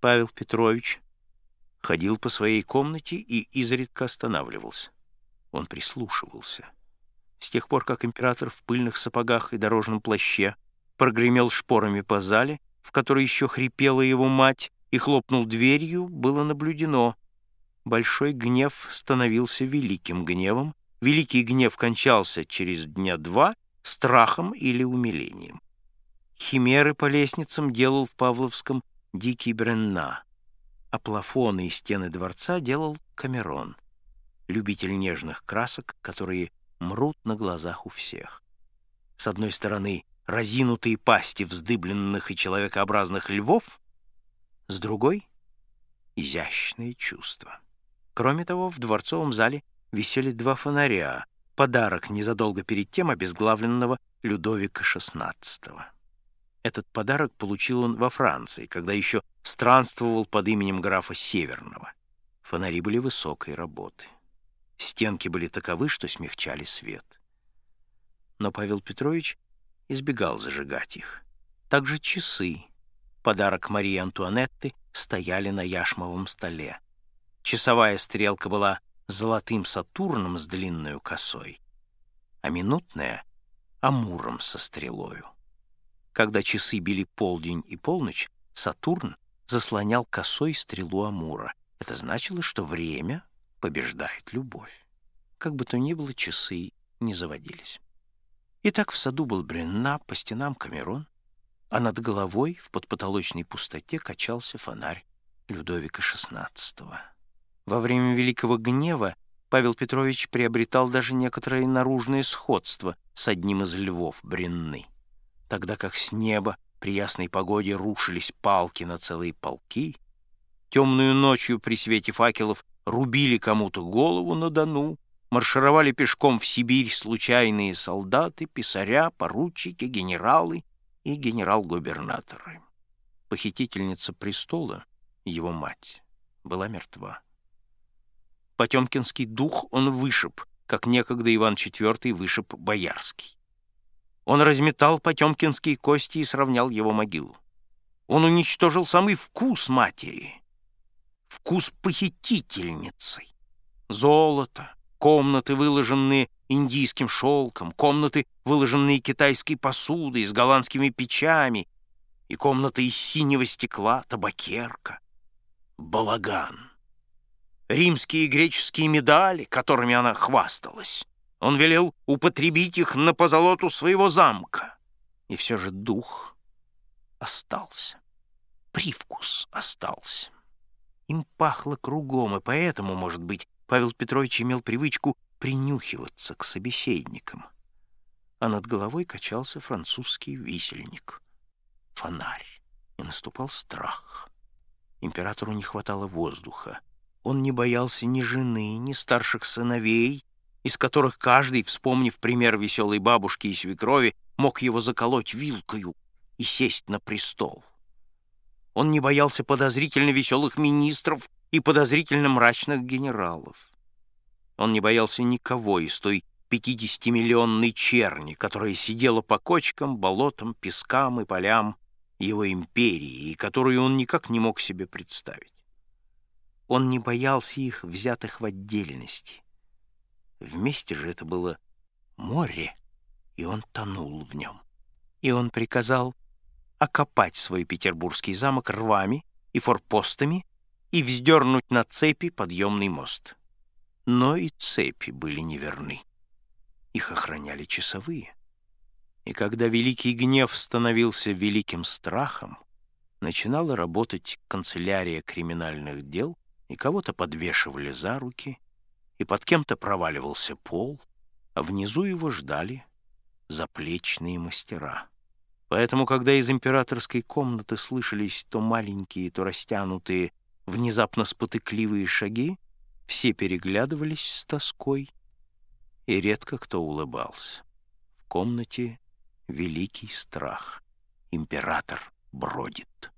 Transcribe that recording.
Павел Петрович ходил по своей комнате и изредка останавливался. Он прислушивался. С тех пор, как император в пыльных сапогах и дорожном плаще прогремел шпорами по зале, в которой еще хрипела его мать, и хлопнул дверью, было наблюдено. Большой гнев становился великим гневом, великий гнев кончался через дня два страхом или умилением. Химеры по лестницам делал в Павловском дикий Бренна, а плафоны и стены дворца делал Камерон, любитель нежных красок, которые мрут на глазах у всех. С одной стороны, разинутые пасти вздыбленных и человекообразных львов, с другой — изящные чувства. Кроме того, в дворцовом зале висели два фонаря, подарок незадолго перед тем обезглавленного Людовика XVI. Этот подарок получил он во Франции, когда еще странствовал под именем графа Северного. Фонари были высокой работы. Стенки были таковы, что смягчали свет. Но Павел Петрович избегал зажигать их. Также часы, подарок Марии Антуанетты, стояли на яшмовом столе. Часовая стрелка была золотым Сатурном с длинной косой, а минутная — Амуром со стрелою. Когда часы били полдень и полночь, Сатурн заслонял косой стрелу Амура. Это значило, что время побеждает любовь. Как бы то ни было, часы не заводились. Итак, в саду был Бренна, по стенам Камерон, а над головой в подпотолочной пустоте качался фонарь Людовика XVI. Во время Великого Гнева Павел Петрович приобретал даже некоторое наружное сходство с одним из львов Бренны тогда как с неба при ясной погоде рушились палки на целые полки, темную ночью при свете факелов рубили кому-то голову на Дону, маршировали пешком в Сибирь случайные солдаты, писаря, поручики, генералы и генерал-губернаторы. Похитительница престола, его мать, была мертва. Потемкинский дух он вышиб, как некогда Иван IV вышиб Боярский. Он разметал потемкинские кости и сравнял его могилу. Он уничтожил самый вкус матери, вкус похитительницы. Золото, комнаты, выложенные индийским шелком, комнаты, выложенные китайской посудой с голландскими печами, и комнаты из синего стекла, табакерка, балаган. Римские и греческие медали, которыми она хвасталась, он велел употребить их на позолоту своего замка. И все же дух остался. Привкус остался. Им пахло кругом, и поэтому, может быть, Павел Петрович имел привычку принюхиваться к собеседникам. А над головой качался французский висельник. Фонарь. И наступал страх. Императору не хватало воздуха. Он не боялся ни жены, ни старших сыновей, из которых каждый, вспомнив пример веселой бабушки и свекрови, мог его заколоть вилкою и сесть на престол. Он не боялся подозрительно веселых министров и подозрительно мрачных генералов. Он не боялся никого из той пятидесятимиллионной черни, которая сидела по кочкам, болотам, пескам и полям его империи, и которую он никак не мог себе представить. Он не боялся их, взятых в отдельности — Вместе же это было море, и он тонул в нем. И он приказал окопать свой петербургский замок рвами и форпостами и вздернуть на цепи подъемный мост. Но и цепи были неверны. Их охраняли часовые. И когда великий гнев становился великим страхом, начинала работать канцелярия криминальных дел, и кого-то подвешивали за руки — и под кем-то проваливался пол, а внизу его ждали заплечные мастера. Поэтому, когда из императорской комнаты слышались то маленькие, то растянутые, внезапно спотыкливые шаги, все переглядывались с тоской, и редко кто улыбался. В комнате великий страх. Император бродит.